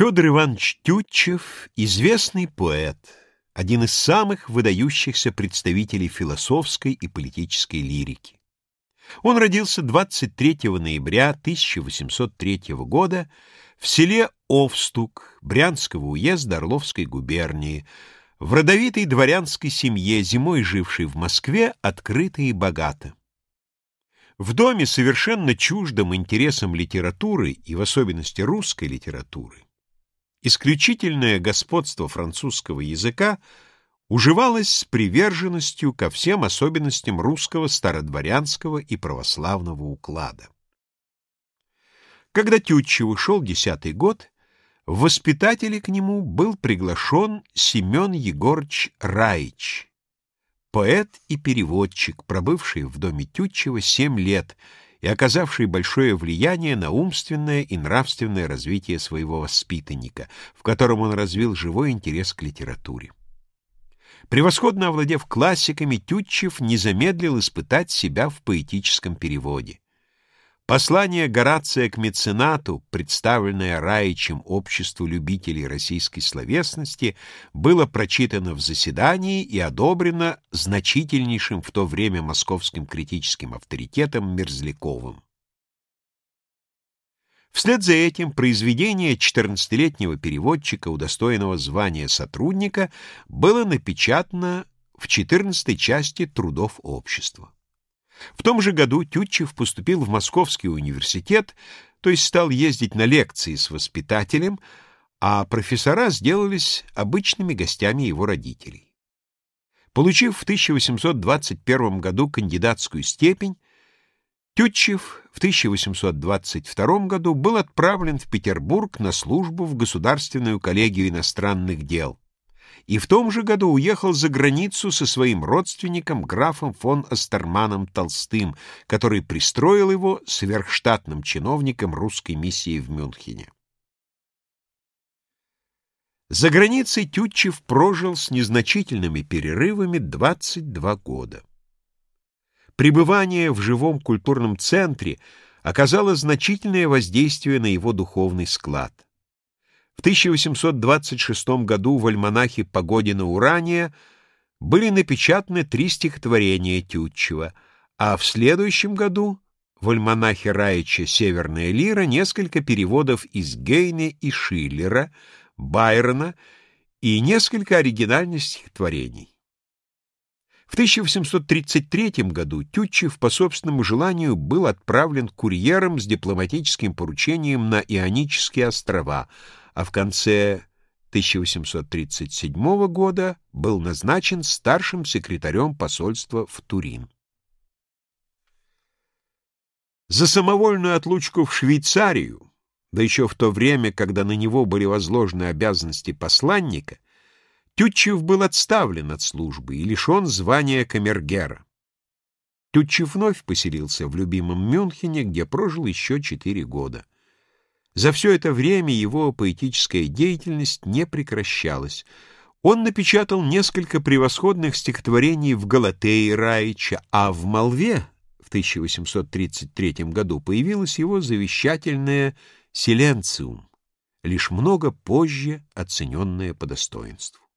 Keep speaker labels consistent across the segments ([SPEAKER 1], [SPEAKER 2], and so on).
[SPEAKER 1] Федор Иванович Тютчев — известный поэт, один из самых выдающихся представителей философской и политической лирики. Он родился 23 ноября 1803 года в селе Овстук Брянского уезда Орловской губернии, в родовитой дворянской семье, зимой жившей в Москве, открыто и богато. В доме, совершенно чуждом интересам литературы и в особенности русской литературы, исключительное господство французского языка уживалось с приверженностью ко всем особенностям русского стародворянского и православного уклада. Когда Тютчеву шел десятый год, в воспитатели к нему был приглашен Семен Егорыч Раич, поэт и переводчик, пробывший в доме Тютчева семь лет и оказавший большое влияние на умственное и нравственное развитие своего воспитанника, в котором он развил живой интерес к литературе. Превосходно овладев классиками, Тютчев не замедлил испытать себя в поэтическом переводе. Послание Горация к меценату, представленное Раичем обществу любителей российской словесности, было прочитано в заседании и одобрено значительнейшим в то время московским критическим авторитетом Мерзляковым. Вслед за этим произведение 14-летнего переводчика, удостоенного звания сотрудника, было напечатано в 14 части трудов общества. В том же году Тютчев поступил в Московский университет, то есть стал ездить на лекции с воспитателем, а профессора сделались обычными гостями его родителей. Получив в 1821 году кандидатскую степень, Тютчев в 1822 году был отправлен в Петербург на службу в Государственную коллегию иностранных дел и в том же году уехал за границу со своим родственником графом фон Астерманом Толстым, который пристроил его сверхштатным чиновником русской миссии в Мюнхене. За границей Тютчев прожил с незначительными перерывами 22 года. Пребывание в живом культурном центре оказало значительное воздействие на его духовный склад. В 1826 году в альманахе «Погодина Урания» были напечатаны три стихотворения Тютчева, а в следующем году в альманахе Раича «Северная лира» несколько переводов из Гейне и Шиллера, Байрона и несколько оригинальных стихотворений. В 1833 году Тютчев по собственному желанию был отправлен курьером с дипломатическим поручением на Ионические острова — а в конце 1837 года был назначен старшим секретарем посольства в Турин. За самовольную отлучку в Швейцарию, да еще в то время, когда на него были возложены обязанности посланника, Тютчев был отставлен от службы и лишен звания камергера. Тютчев вновь поселился в любимом Мюнхене, где прожил еще четыре года. За все это время его поэтическая деятельность не прекращалась. Он напечатал несколько превосходных стихотворений в Галатее Раича, а в Молве в 1833 году появилось его завещательное «Силенциум», лишь много позже оцененное по достоинству.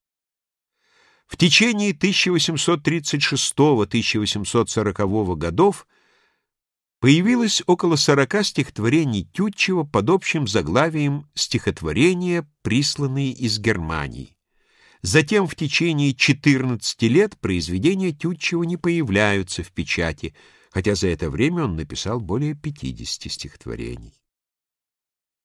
[SPEAKER 1] В течение 1836-1840 годов Появилось около сорока стихотворений Тютчева под общим заглавием «Стихотворения, присланные из Германии». Затем в течение 14 лет произведения Тютчева не появляются в печати, хотя за это время он написал более 50 стихотворений.